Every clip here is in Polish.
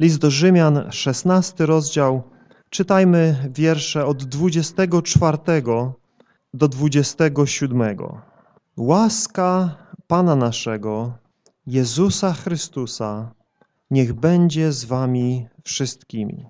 List do Rzymian, 16 rozdział. Czytajmy wiersze od 24 do 27. Łaska Pana naszego, Jezusa Chrystusa, niech będzie z wami wszystkimi.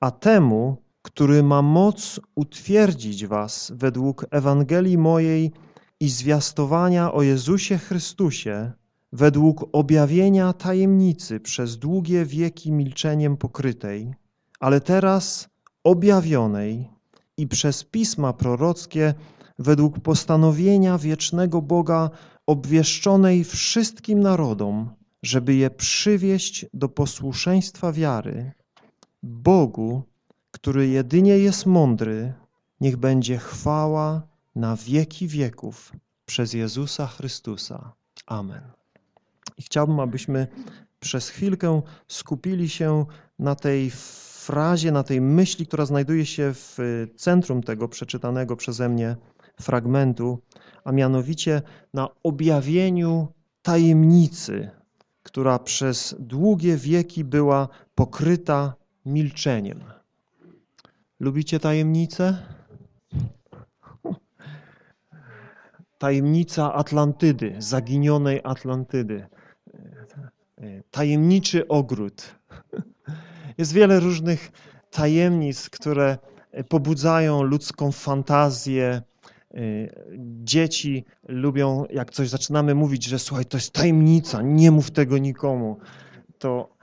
A temu, który ma moc utwierdzić was według Ewangelii mojej i zwiastowania o Jezusie Chrystusie, według objawienia tajemnicy przez długie wieki milczeniem pokrytej, ale teraz objawionej i przez pisma prorockie według postanowienia wiecznego Boga obwieszczonej wszystkim narodom, żeby je przywieść do posłuszeństwa wiary, Bogu, który jedynie jest mądry, niech będzie chwała na wieki wieków przez Jezusa Chrystusa. Amen. Chciałbym, abyśmy przez chwilkę skupili się na tej frazie, na tej myśli, która znajduje się w centrum tego przeczytanego przeze mnie fragmentu, a mianowicie na objawieniu tajemnicy, która przez długie wieki była pokryta milczeniem. Lubicie tajemnicę? Tajemnica Atlantydy, zaginionej Atlantydy. Tajemniczy ogród. Jest wiele różnych tajemnic, które pobudzają ludzką fantazję. Dzieci lubią, jak coś zaczynamy mówić, że słuchaj, to jest tajemnica, nie mów tego nikomu. To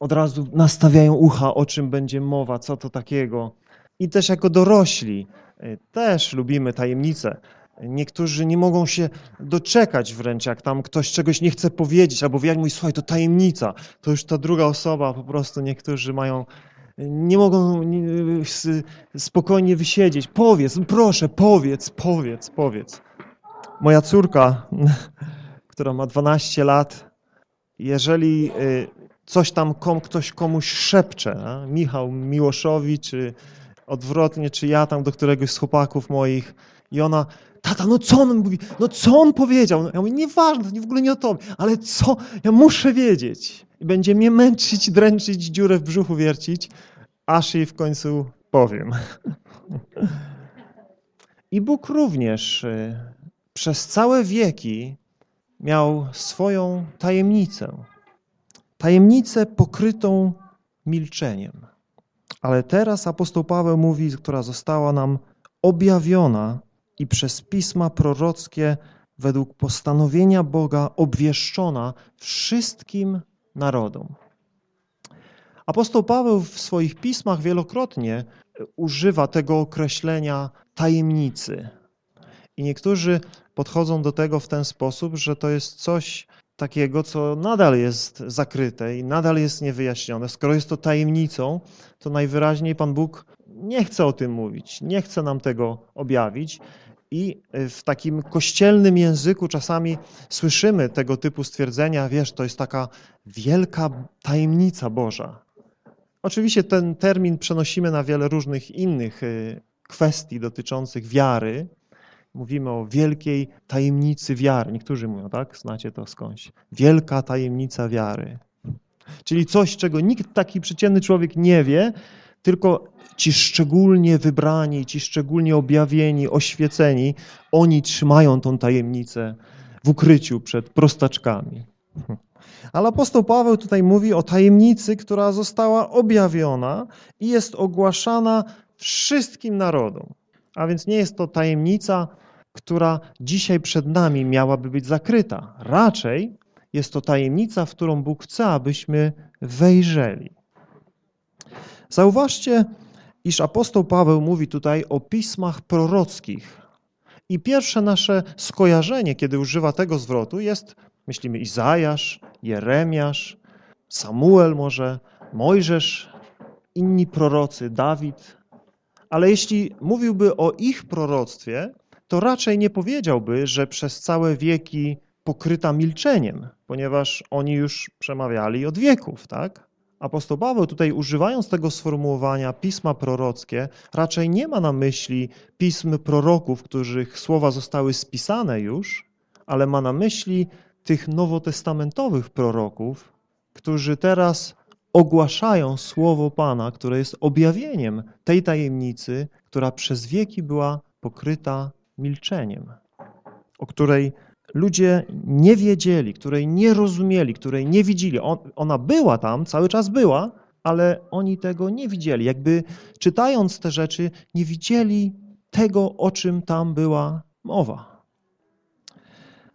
od razu nastawiają ucha, o czym będzie mowa, co to takiego. I też jako dorośli też lubimy tajemnice. Niektórzy nie mogą się doczekać wręcz, jak tam ktoś czegoś nie chce powiedzieć, albo jak mówi, słuchaj, to tajemnica. To już ta druga osoba, po prostu niektórzy mają, nie mogą spokojnie wysiedzieć. Powiedz, proszę, powiedz, powiedz, powiedz. Moja córka, która ma 12 lat, jeżeli y, coś tam kom, ktoś komuś szepcze, a? Michał Miłoszowi, czy odwrotnie, czy ja tam do któregoś z chłopaków moich i ona, tata, no co on mówi, no co on powiedział? Ja mówię, nieważne, to w ogóle nie o tobie, ale co? Ja muszę wiedzieć. I będzie mnie męczyć, dręczyć, dziurę w brzuchu wiercić, aż jej w końcu powiem. I Bóg również y, przez całe wieki miał swoją tajemnicę. Tajemnicę pokrytą milczeniem. Ale teraz apostoł Paweł mówi, która została nam objawiona i przez pisma prorockie według postanowienia Boga obwieszczona wszystkim narodom. Apostoł Paweł w swoich pismach wielokrotnie używa tego określenia tajemnicy. I niektórzy podchodzą do tego w ten sposób, że to jest coś takiego, co nadal jest zakryte i nadal jest niewyjaśnione. Skoro jest to tajemnicą, to najwyraźniej Pan Bóg nie chce o tym mówić, nie chce nam tego objawić. I w takim kościelnym języku czasami słyszymy tego typu stwierdzenia, wiesz, to jest taka wielka tajemnica Boża. Oczywiście ten termin przenosimy na wiele różnych innych y, kwestii dotyczących wiary, mówimy o wielkiej tajemnicy wiary. Niektórzy mówią, tak? Znacie to skądś. Wielka tajemnica wiary. Czyli coś, czego nikt taki przeciętny człowiek nie wie, tylko ci szczególnie wybrani, ci szczególnie objawieni, oświeceni, oni trzymają tą tajemnicę w ukryciu przed prostaczkami. Ale apostoł Paweł tutaj mówi o tajemnicy, która została objawiona i jest ogłaszana wszystkim narodom. A więc nie jest to tajemnica, która dzisiaj przed nami miałaby być zakryta. Raczej jest to tajemnica, w którą Bóg chce, abyśmy wejrzeli. Zauważcie, iż apostoł Paweł mówi tutaj o pismach prorockich. I pierwsze nasze skojarzenie, kiedy używa tego zwrotu, jest, myślimy, Izajasz, Jeremiasz, Samuel może, Mojżesz, inni prorocy, Dawid. Ale jeśli mówiłby o ich proroctwie, to raczej nie powiedziałby, że przez całe wieki pokryta milczeniem, ponieważ oni już przemawiali od wieków, tak? Apostoł Paweł tutaj używając tego sformułowania pisma prorockie, raczej nie ma na myśli pism proroków, których słowa zostały spisane już, ale ma na myśli tych nowotestamentowych proroków, którzy teraz ogłaszają słowo Pana, które jest objawieniem tej tajemnicy, która przez wieki była pokryta milczeniem, o której ludzie nie wiedzieli, której nie rozumieli, której nie widzieli. ona była tam, cały czas była, ale oni tego nie widzieli. Jakby czytając te rzeczy, nie widzieli tego, o czym tam była mowa.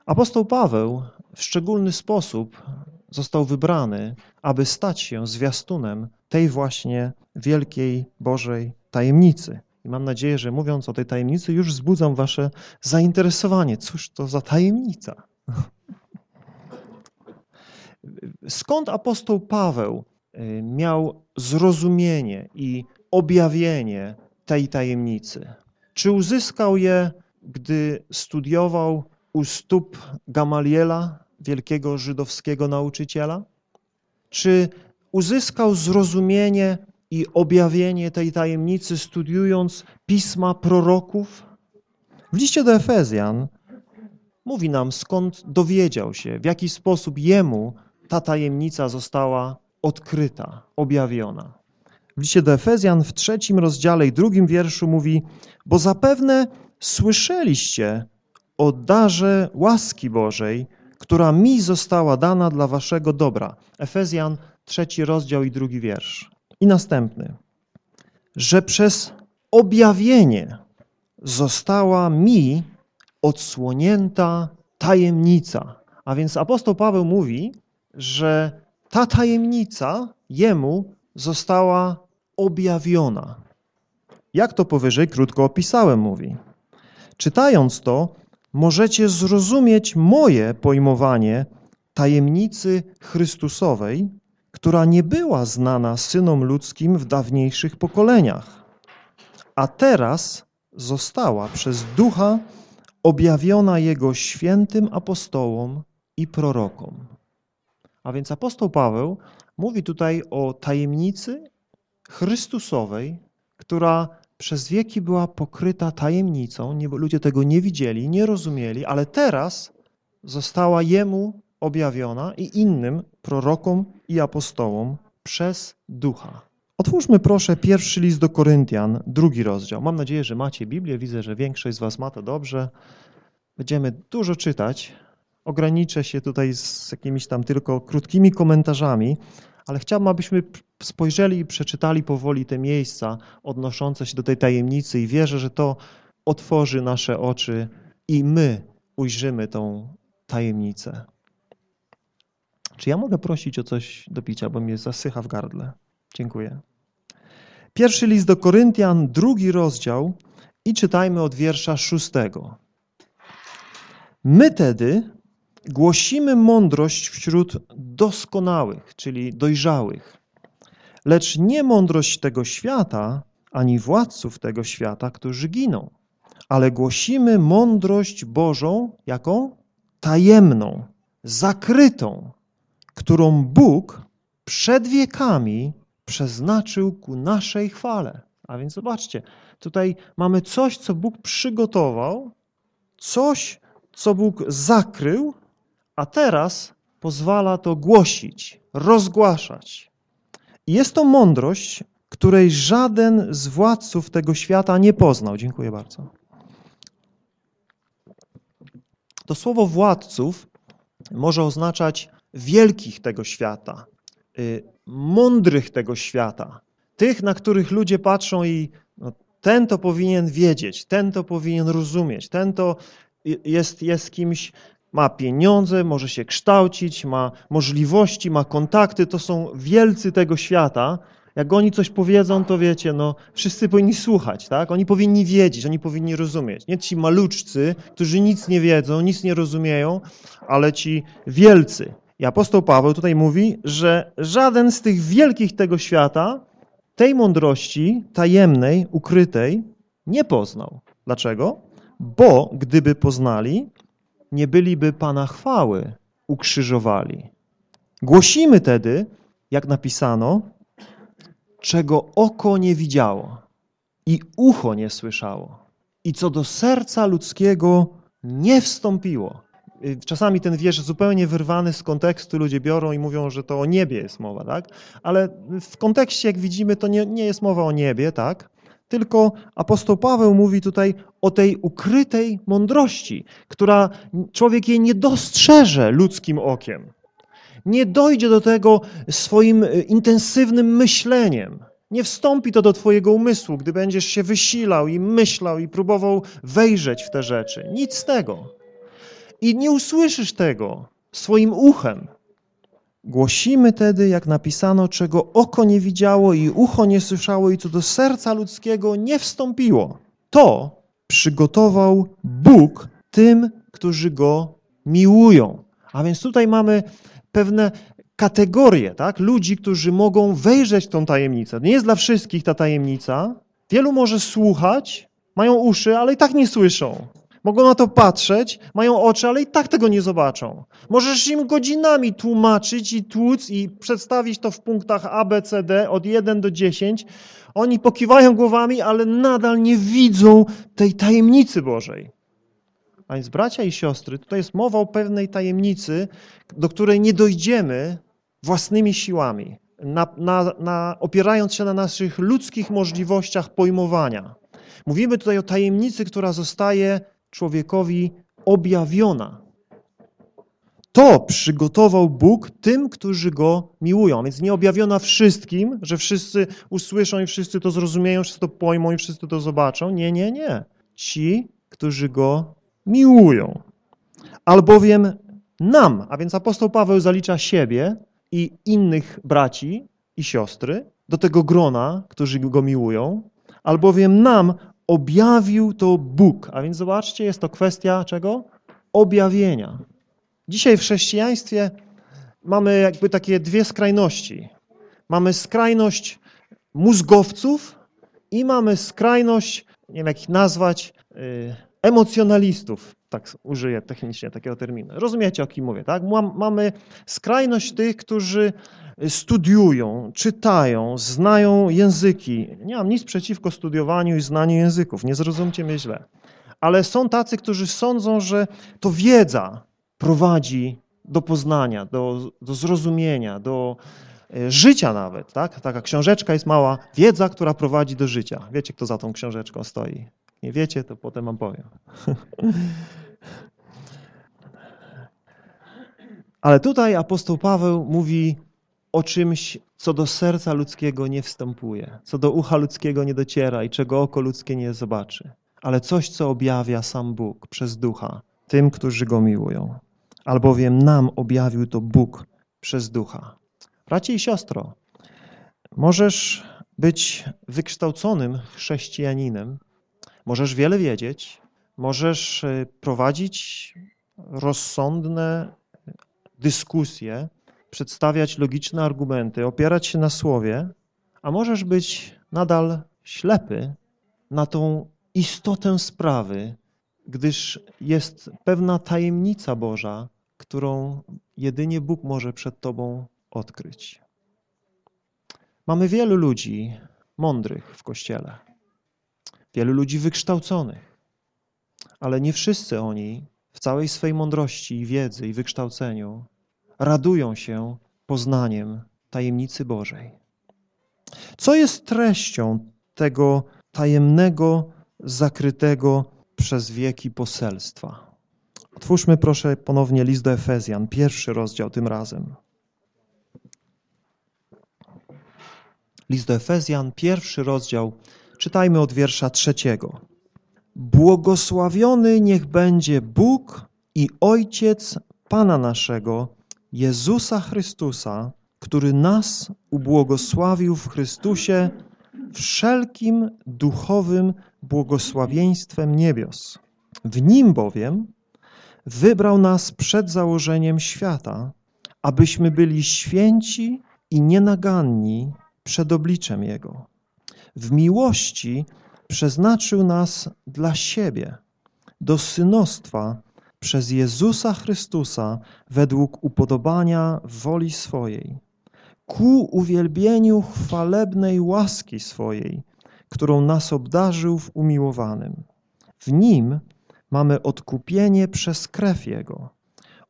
Apostoł Paweł w szczególny sposób został wybrany, aby stać się zwiastunem tej właśnie wielkiej Bożej tajemnicy. I mam nadzieję, że mówiąc o tej tajemnicy, już wzbudzam wasze zainteresowanie. Cóż to za tajemnica? Skąd apostoł Paweł y, miał zrozumienie i objawienie tej tajemnicy? Czy uzyskał je, gdy studiował u stóp Gamaliela, wielkiego żydowskiego nauczyciela? Czy uzyskał zrozumienie i objawienie tej tajemnicy, studiując pisma proroków? W liście do Efezjan mówi nam, skąd dowiedział się, w jaki sposób jemu ta tajemnica została odkryta, objawiona. W liście do Efezjan w trzecim rozdziale i drugim wierszu mówi, bo zapewne słyszeliście o darze łaski Bożej, która mi została dana dla waszego dobra. Efezjan, trzeci rozdział i drugi wiersz. I następny. Że przez objawienie została mi odsłonięta tajemnica. A więc apostoł Paweł mówi, że ta tajemnica jemu została objawiona. Jak to powyżej krótko opisałem, mówi. Czytając to, możecie zrozumieć moje pojmowanie tajemnicy Chrystusowej, która nie była znana synom ludzkim w dawniejszych pokoleniach, a teraz została przez Ducha objawiona Jego świętym apostołom i prorokom. A więc apostoł Paweł mówi tutaj o tajemnicy Chrystusowej, która przez wieki była pokryta tajemnicą, ludzie tego nie widzieli, nie rozumieli, ale teraz została Jemu objawiona i innym prorokom i apostołom przez Ducha. Otwórzmy proszę pierwszy list do Koryntian, drugi rozdział. Mam nadzieję, że macie Biblię, widzę, że większość z was ma to dobrze. Będziemy dużo czytać. Ograniczę się tutaj z jakimiś tam tylko krótkimi komentarzami, ale chciałbym, abyśmy spojrzeli i przeczytali powoli te miejsca odnoszące się do tej tajemnicy i wierzę, że to otworzy nasze oczy i my ujrzymy tą tajemnicę. Czy ja mogę prosić o coś do picia, bo mnie zasycha w gardle? Dziękuję. Pierwszy list do Koryntian, drugi rozdział i czytajmy od wiersza szóstego. My tedy głosimy mądrość wśród doskonałych, czyli dojrzałych, lecz nie mądrość tego świata, ani władców tego świata, którzy giną, ale głosimy mądrość Bożą, jaką? Tajemną, zakrytą, którą Bóg przed wiekami przeznaczył ku naszej chwale. A więc zobaczcie, tutaj mamy coś, co Bóg przygotował, coś, co Bóg zakrył, a teraz pozwala to głosić, rozgłaszać. Jest to mądrość, której żaden z władców tego świata nie poznał. Dziękuję bardzo. To słowo władców może oznaczać wielkich tego świata, y, mądrych tego świata, tych, na których ludzie patrzą i no, ten to powinien wiedzieć, ten to powinien rozumieć, ten to jest, jest kimś, ma pieniądze, może się kształcić, ma możliwości, ma kontakty, to są wielcy tego świata. Jak oni coś powiedzą, to wiecie, no wszyscy powinni słuchać, tak? Oni powinni wiedzieć, oni powinni rozumieć. Nie ci maluczcy, którzy nic nie wiedzą, nic nie rozumieją, ale ci wielcy. I apostoł Paweł tutaj mówi, że żaden z tych wielkich tego świata tej mądrości tajemnej, ukrytej nie poznał. Dlaczego? Bo gdyby poznali, nie byliby Pana chwały ukrzyżowali. Głosimy tedy, jak napisano, czego oko nie widziało i ucho nie słyszało i co do serca ludzkiego nie wstąpiło. Y, czasami ten wiersz zupełnie wyrwany z kontekstu ludzie biorą i mówią, że to o niebie jest mowa, tak? Ale w kontekście, jak widzimy, to nie, nie jest mowa o niebie, tak? Tylko apostoł Paweł mówi tutaj o tej ukrytej mądrości, która człowiek jej nie dostrzeże ludzkim okiem. Nie dojdzie do tego swoim y, intensywnym myśleniem. Nie wstąpi to do Twojego umysłu, gdy będziesz się wysilał i myślał i próbował wejrzeć w te rzeczy. Nic z tego. I nie usłyszysz tego swoim uchem. Głosimy tedy, jak napisano, czego oko nie widziało i ucho nie słyszało i co do serca ludzkiego nie wstąpiło. To przygotował Bóg tym, którzy Go miłują. A więc tutaj mamy pewne kategorie tak? ludzi, którzy mogą wejrzeć tą tajemnicę. Nie jest dla wszystkich ta tajemnica. Wielu może słuchać, mają uszy, ale i tak nie słyszą. Mogą na to patrzeć, mają oczy, ale i tak tego nie zobaczą. Możesz im godzinami tłumaczyć i tłuc i przedstawić to w punktach A, B, C, D od 1 do 10. Oni pokiwają głowami, ale nadal nie widzą tej tajemnicy Bożej. A więc bracia i siostry, tutaj jest mowa o pewnej tajemnicy, do której nie dojdziemy własnymi siłami, na, na, na, opierając się na naszych ludzkich możliwościach pojmowania. Mówimy tutaj o tajemnicy, która zostaje człowiekowi objawiona. To przygotował Bóg tym, którzy Go miłują. Więc nie objawiona wszystkim, że wszyscy usłyszą i wszyscy to zrozumieją, wszyscy to pojmą i wszyscy to zobaczą. Nie, nie, nie. Ci, którzy Go miłują. Albowiem nam, a więc apostoł Paweł zalicza siebie i innych braci i siostry do tego grona, którzy Go miłują, albowiem nam objawił to Bóg. A więc zobaczcie, jest to kwestia czego? Objawienia. Dzisiaj w chrześcijaństwie mamy jakby takie dwie skrajności. Mamy skrajność mózgowców i mamy skrajność, nie wiem jak ich nazwać, yy, emocjonalistów, tak użyję technicznie takiego terminu. Rozumiecie, o kim mówię, tak? Mamy skrajność tych, którzy studiują, czytają, znają języki. Nie mam nic przeciwko studiowaniu i znaniu języków, nie zrozumcie mnie źle. Ale są tacy, którzy sądzą, że to wiedza prowadzi do poznania, do, do zrozumienia, do e, życia nawet. Tak? Taka książeczka jest mała, wiedza, która prowadzi do życia. Wiecie, kto za tą książeczką stoi? Nie wiecie, to potem wam powiem. Ale tutaj apostoł Paweł mówi o czymś, co do serca ludzkiego nie wstępuje, co do ucha ludzkiego nie dociera i czego oko ludzkie nie zobaczy, ale coś, co objawia sam Bóg przez ducha tym, którzy Go miłują. Albowiem nam objawił to Bóg przez ducha. Bracie i siostro, możesz być wykształconym chrześcijaninem, możesz wiele wiedzieć, możesz e, prowadzić rozsądne dyskusje, przedstawiać logiczne argumenty, opierać się na słowie, a możesz być nadal ślepy na tą istotę sprawy, gdyż jest pewna tajemnica Boża, którą jedynie Bóg może przed Tobą odkryć. Mamy wielu ludzi mądrych w Kościele, wielu ludzi wykształconych, ale nie wszyscy oni w całej swej mądrości i wiedzy i wykształceniu radują się poznaniem tajemnicy Bożej. Co jest treścią tego tajemnego, zakrytego przez wieki poselstwa? Otwórzmy proszę ponownie list do Efezjan, pierwszy rozdział tym razem. List do Efezjan, pierwszy rozdział, czytajmy od wiersza trzeciego. Błogosławiony niech będzie Bóg i Ojciec Pana naszego, Jezusa Chrystusa, który nas ubłogosławił w Chrystusie wszelkim duchowym błogosławieństwem niebios. W Nim bowiem wybrał nas przed założeniem świata, abyśmy byli święci i nienaganni przed obliczem Jego. W miłości przeznaczył nas dla siebie, do synostwa przez Jezusa Chrystusa według upodobania woli swojej, ku uwielbieniu chwalebnej łaski swojej, którą nas obdarzył w umiłowanym. W Nim mamy odkupienie przez krew Jego,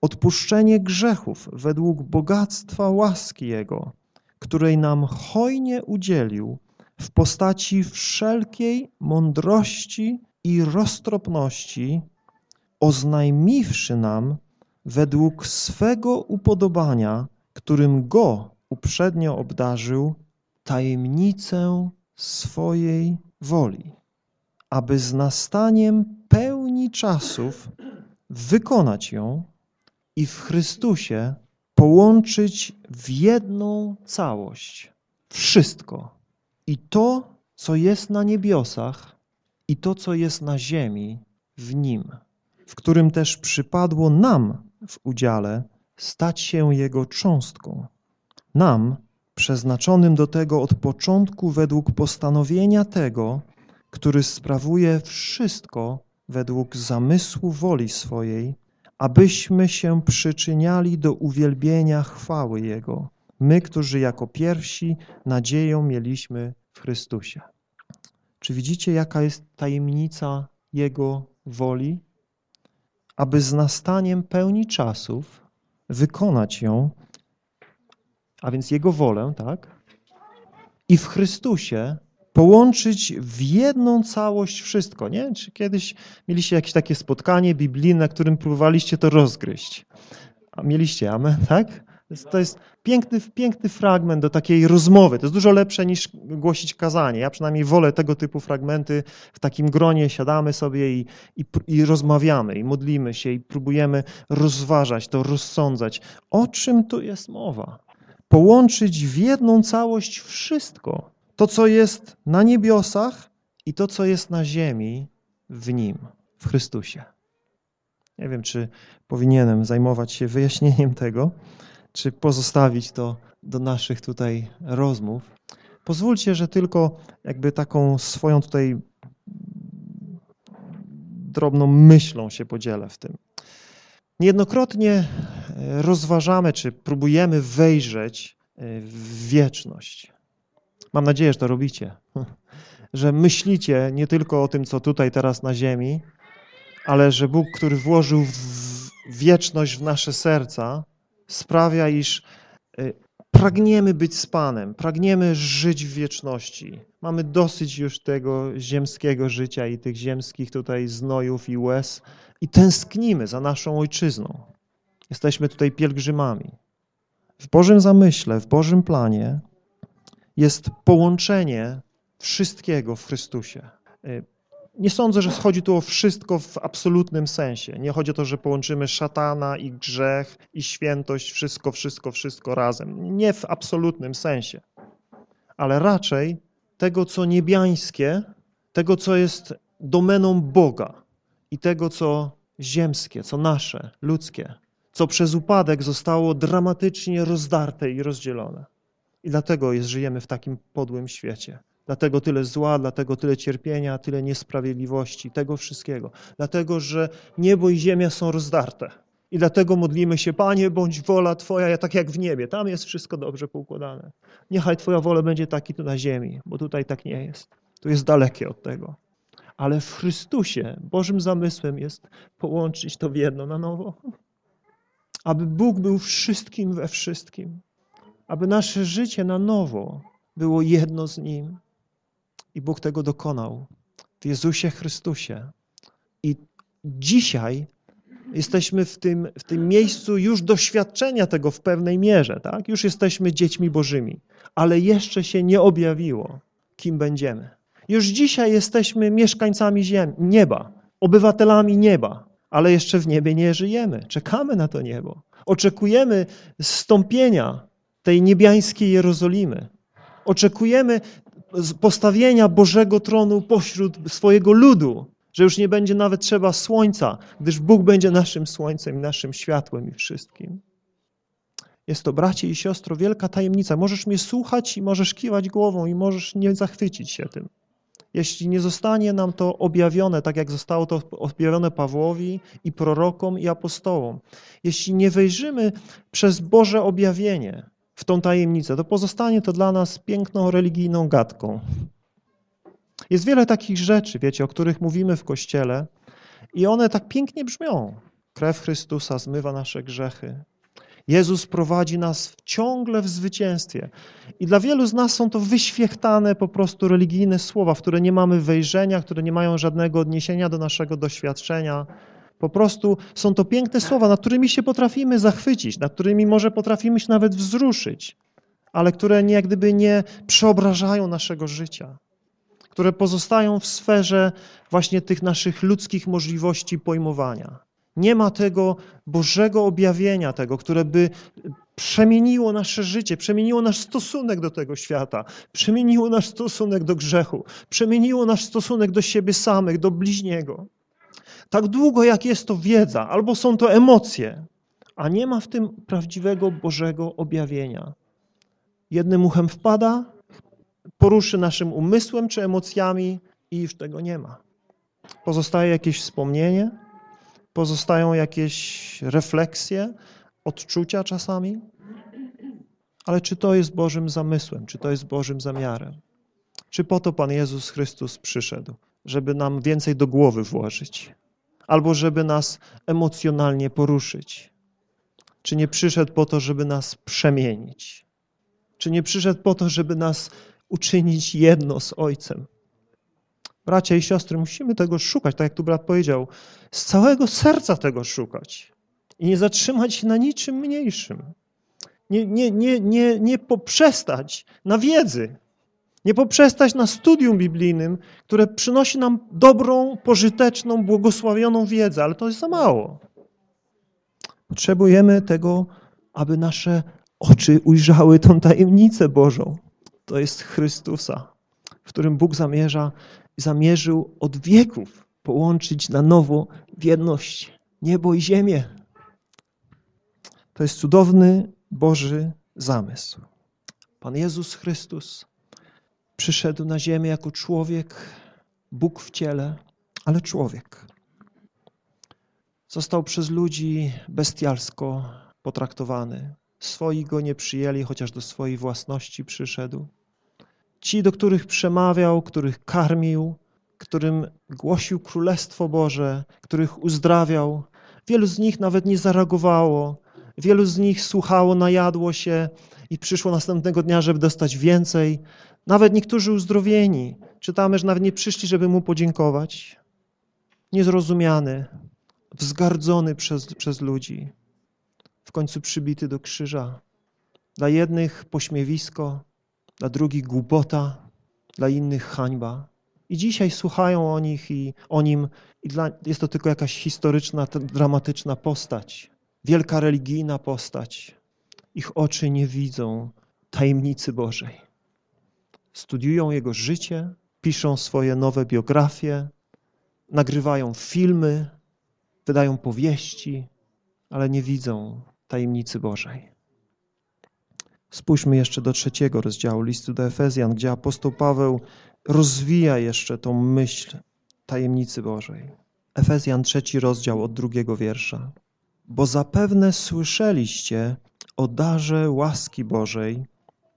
odpuszczenie grzechów według bogactwa łaski Jego, której nam hojnie udzielił w postaci wszelkiej mądrości i roztropności, oznajmiwszy nam według swego upodobania, którym Go uprzednio obdarzył, tajemnicę swojej woli, aby z nastaniem pełni czasów wykonać ją i w Chrystusie połączyć w jedną całość wszystko. I to, co jest na niebiosach, i to, co jest na ziemi, w Nim, w którym też przypadło nam w udziale stać się Jego cząstką. Nam, przeznaczonym do tego od początku według postanowienia tego, który sprawuje wszystko według zamysłu woli swojej, abyśmy się przyczyniali do uwielbienia chwały Jego, my, którzy jako pierwsi nadzieją mieliśmy w Chrystusie. Czy widzicie, jaka jest tajemnica Jego woli? Aby z nastaniem pełni czasów wykonać ją, a więc Jego wolę, tak? I w Chrystusie połączyć w jedną całość wszystko, nie? Czy kiedyś mieliście jakieś takie spotkanie biblijne, na którym próbowaliście to rozgryźć? A mieliście, amen, tak? To jest piękny, piękny fragment do takiej rozmowy. To jest dużo lepsze niż głosić kazanie. Ja przynajmniej wolę tego typu fragmenty. W takim gronie siadamy sobie i, i, i rozmawiamy, i modlimy się, i próbujemy rozważać to, rozsądzać. O czym tu jest mowa? Połączyć w jedną całość wszystko. To, co jest na niebiosach i to, co jest na ziemi w Nim, w Chrystusie. Nie wiem, czy powinienem zajmować się wyjaśnieniem tego, czy pozostawić to do naszych tutaj rozmów. Pozwólcie, że tylko jakby taką swoją tutaj drobną myślą się podzielę w tym. Niejednokrotnie e, rozważamy, czy próbujemy wejrzeć e, w wieczność. Mam nadzieję, że to robicie. Że myślicie nie tylko o tym, co tutaj teraz na ziemi, ale że Bóg, który włożył wieczność w nasze serca, sprawia, iż y, pragniemy być z Panem, pragniemy żyć w wieczności. Mamy dosyć już tego ziemskiego życia i tych ziemskich tutaj znojów i łez i tęsknimy za naszą ojczyzną. Jesteśmy tutaj pielgrzymami. W Bożym zamyśle, w Bożym planie jest połączenie wszystkiego w Chrystusie. Nie sądzę, że chodzi tu o wszystko w absolutnym sensie. Nie chodzi o to, że połączymy szatana i grzech i świętość, wszystko, wszystko, wszystko razem. Nie w absolutnym sensie. Ale raczej tego, co niebiańskie, tego, co jest domeną Boga i tego, co ziemskie, co nasze, ludzkie, co przez upadek zostało dramatycznie rozdarte i rozdzielone. I dlatego jest, żyjemy w takim podłym świecie. Dlatego tyle zła, dlatego tyle cierpienia, tyle niesprawiedliwości, tego wszystkiego. Dlatego, że niebo i ziemia są rozdarte. I dlatego modlimy się, Panie, bądź wola Twoja, tak jak w niebie. Tam jest wszystko dobrze poukładane. Niechaj Twoja wola będzie taki tu na ziemi, bo tutaj tak nie jest. Tu jest dalekie od tego. Ale w Chrystusie Bożym zamysłem jest połączyć to w jedno na nowo. Aby Bóg był wszystkim we wszystkim. Aby nasze życie na nowo było jedno z Nim. I Bóg tego dokonał w Jezusie Chrystusie. I dzisiaj jesteśmy w tym, w tym miejscu już doświadczenia tego w pewnej mierze. Tak? Już jesteśmy dziećmi Bożymi, ale jeszcze się nie objawiło, kim będziemy. Już dzisiaj jesteśmy mieszkańcami ziemi, nieba, obywatelami nieba, ale jeszcze w niebie nie żyjemy. Czekamy na to niebo. Oczekujemy zstąpienia tej niebiańskiej Jerozolimy. Oczekujemy postawienia Bożego tronu pośród swojego ludu, że już nie będzie nawet trzeba słońca, gdyż Bóg będzie naszym słońcem naszym światłem i wszystkim. Jest to, bracie i siostro, wielka tajemnica. Możesz mnie słuchać i możesz kiwać głową i możesz nie zachwycić się tym. Jeśli nie zostanie nam to objawione, tak jak zostało to objawione Pawłowi i prorokom i apostołom, jeśli nie wejrzymy przez Boże objawienie, w tą tajemnicę, to pozostanie to dla nas piękną religijną gadką. Jest wiele takich rzeczy, wiecie, o których mówimy w Kościele i one tak pięknie brzmią. Krew Chrystusa zmywa nasze grzechy. Jezus prowadzi nas ciągle w zwycięstwie. I dla wielu z nas są to wyświechtane po prostu religijne słowa, w które nie mamy wejrzenia, które nie mają żadnego odniesienia do naszego doświadczenia. Po prostu są to piękne słowa, nad którymi się potrafimy zachwycić, nad którymi może potrafimy się nawet wzruszyć, ale które nie, jak gdyby nie przeobrażają naszego życia, które pozostają w sferze właśnie tych naszych ludzkich możliwości pojmowania. Nie ma tego Bożego objawienia, tego, które by przemieniło nasze życie, przemieniło nasz stosunek do tego świata, przemieniło nasz stosunek do grzechu, przemieniło nasz stosunek do siebie samych, do bliźniego. Tak długo, jak jest to wiedza, albo są to emocje, a nie ma w tym prawdziwego Bożego objawienia. Jednym uchem wpada, poruszy naszym umysłem czy emocjami i już tego nie ma. Pozostaje jakieś wspomnienie, pozostają jakieś refleksje, odczucia czasami, ale czy to jest Bożym zamysłem, czy to jest Bożym zamiarem? Czy po to Pan Jezus Chrystus przyszedł, żeby nam więcej do głowy włożyć, albo żeby nas emocjonalnie poruszyć? Czy nie przyszedł po to, żeby nas przemienić? Czy nie przyszedł po to, żeby nas uczynić jedno z Ojcem? Bracia i siostry, musimy tego szukać, tak jak tu brat powiedział, z całego serca tego szukać i nie zatrzymać się na niczym mniejszym. Nie, nie, nie, nie, nie poprzestać na wiedzy, nie poprzestać na studium biblijnym, które przynosi nam dobrą, pożyteczną, błogosławioną wiedzę, ale to jest za mało. Potrzebujemy tego, aby nasze oczy ujrzały tą tajemnicę Bożą. To jest Chrystusa, w którym Bóg zamierza zamierzył od wieków połączyć na nowo w jedność niebo i ziemię. To jest cudowny Boży zamysł. Pan Jezus Chrystus przyszedł na ziemię jako człowiek, Bóg w ciele, ale człowiek. Został przez ludzi bestialsko potraktowany. Swoi go nie przyjęli, chociaż do swojej własności przyszedł. Ci, do których przemawiał, których karmił, którym głosił Królestwo Boże, których uzdrawiał, wielu z nich nawet nie zareagowało, wielu z nich słuchało, najadło się i przyszło następnego dnia, żeby dostać więcej. Nawet niektórzy uzdrowieni. Czytamy, że nawet nie przyszli, żeby mu podziękować. Niezrozumiany, wzgardzony przez, przez ludzi. W końcu przybity do krzyża. Dla jednych pośmiewisko, dla drugich głupota, dla innych hańba. I dzisiaj słuchają o nich i o nim i dla, jest to tylko jakaś historyczna, dramatyczna postać, wielka religijna postać. Ich oczy nie widzą tajemnicy Bożej. Studiują jego życie, piszą swoje nowe biografie, nagrywają filmy, wydają powieści, ale nie widzą tajemnicy Bożej. Spójrzmy jeszcze do trzeciego rozdziału listu do Efezjan, gdzie apostoł Paweł rozwija jeszcze tą myśl tajemnicy Bożej. Efezjan trzeci rozdział od drugiego wiersza. Bo zapewne słyszeliście o darze łaski Bożej,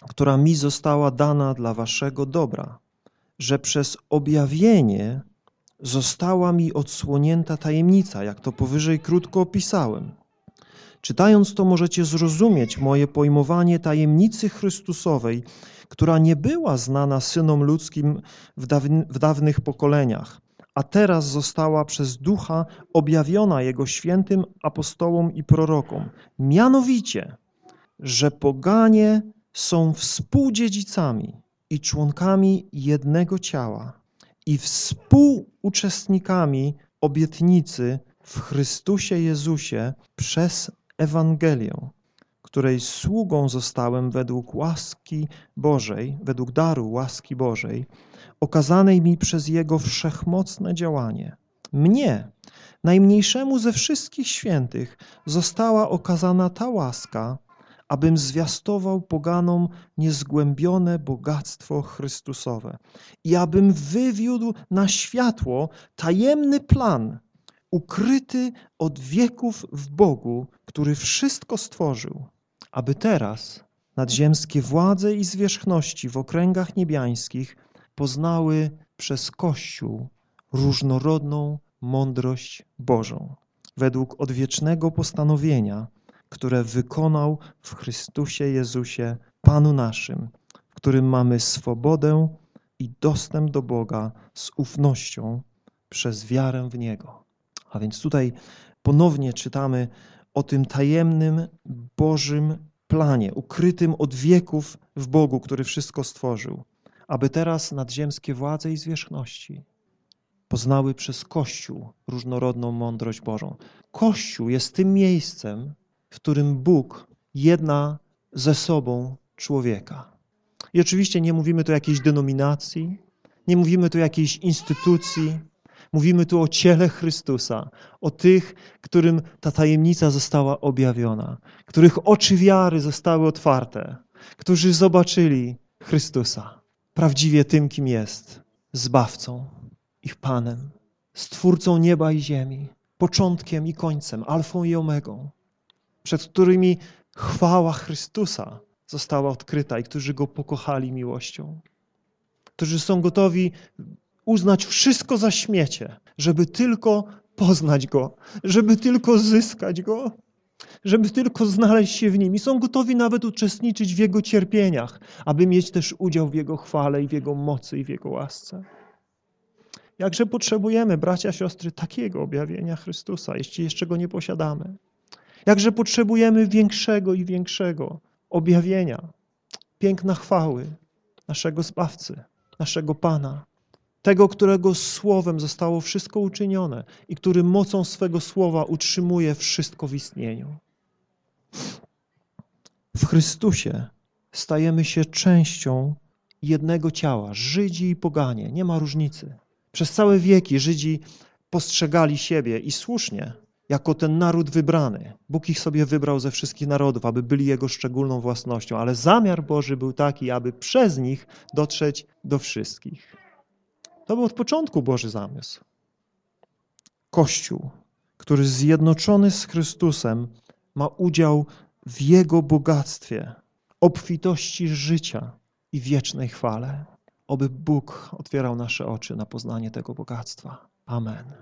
która mi została dana dla waszego dobra, że przez objawienie została mi odsłonięta tajemnica, jak to powyżej krótko opisałem – Czytając to możecie zrozumieć moje pojmowanie tajemnicy Chrystusowej, która nie była znana synom ludzkim w, dawny, w dawnych pokoleniach, a teraz została przez Ducha objawiona Jego świętym apostołom i prorokom. Mianowicie, że poganie są współdziedzicami i członkami jednego ciała i współuczestnikami obietnicy w Chrystusie Jezusie przez Ewangelią, której sługą zostałem według łaski Bożej, według daru łaski Bożej, okazanej mi przez Jego wszechmocne działanie. Mnie, najmniejszemu ze wszystkich świętych, została okazana ta łaska, abym zwiastował poganom niezgłębione bogactwo Chrystusowe i abym wywiódł na światło tajemny plan, ukryty od wieków w Bogu, który wszystko stworzył, aby teraz nadziemskie władze i zwierzchności w okręgach niebiańskich poznały przez Kościół różnorodną mądrość Bożą. według odwiecznego postanowienia, które wykonał w Chrystusie Jezusie, Panu naszym, w którym mamy swobodę i dostęp do Boga z ufnością przez wiarę w Niego. A więc tutaj ponownie czytamy o tym tajemnym Bożym planie, ukrytym od wieków w Bogu, który wszystko stworzył, aby teraz nadziemskie władze i zwierzchności poznały przez Kościół różnorodną mądrość Bożą. Kościół jest tym miejscem, w którym Bóg jedna ze sobą człowieka. I oczywiście nie mówimy tu o jakiejś denominacji, nie mówimy tu o jakiejś instytucji, mówimy tu o ciele Chrystusa, o tych, którym ta tajemnica została objawiona, których oczy wiary zostały otwarte, którzy zobaczyli Chrystusa, prawdziwie tym, kim jest, Zbawcą, ich Panem, Stwórcą nieba i ziemi, początkiem i końcem, alfą i omegą, przed którymi chwała Chrystusa została odkryta i którzy Go pokochali miłością, którzy są gotowi uznać wszystko za śmiecie, żeby tylko poznać Go, żeby tylko zyskać Go, żeby tylko znaleźć się w Nim. I są gotowi nawet uczestniczyć w Jego cierpieniach, aby mieć też udział w Jego chwale i w Jego mocy i w Jego łasce. Jakże potrzebujemy, bracia, siostry, takiego objawienia Chrystusa, jeśli jeszcze go nie posiadamy. Jakże potrzebujemy większego i większego objawienia, piękna chwały naszego Zbawcy, naszego Pana, tego, którego słowem zostało wszystko uczynione i który mocą swego słowa utrzymuje wszystko w istnieniu. W Chrystusie stajemy się częścią jednego ciała, Żydzi i poganie, nie ma różnicy. Przez całe wieki Żydzi postrzegali siebie i słusznie jako ten naród wybrany. Bóg ich sobie wybrał ze wszystkich narodów, aby byli Jego szczególną własnością, ale zamiar Boży był taki, aby przez nich dotrzeć do wszystkich. To był od początku Boży zamysł. Kościół, który zjednoczony z Chrystusem ma udział w Jego bogactwie, obfitości życia i wiecznej chwale. Oby Bóg otwierał nasze oczy na poznanie tego bogactwa. Amen.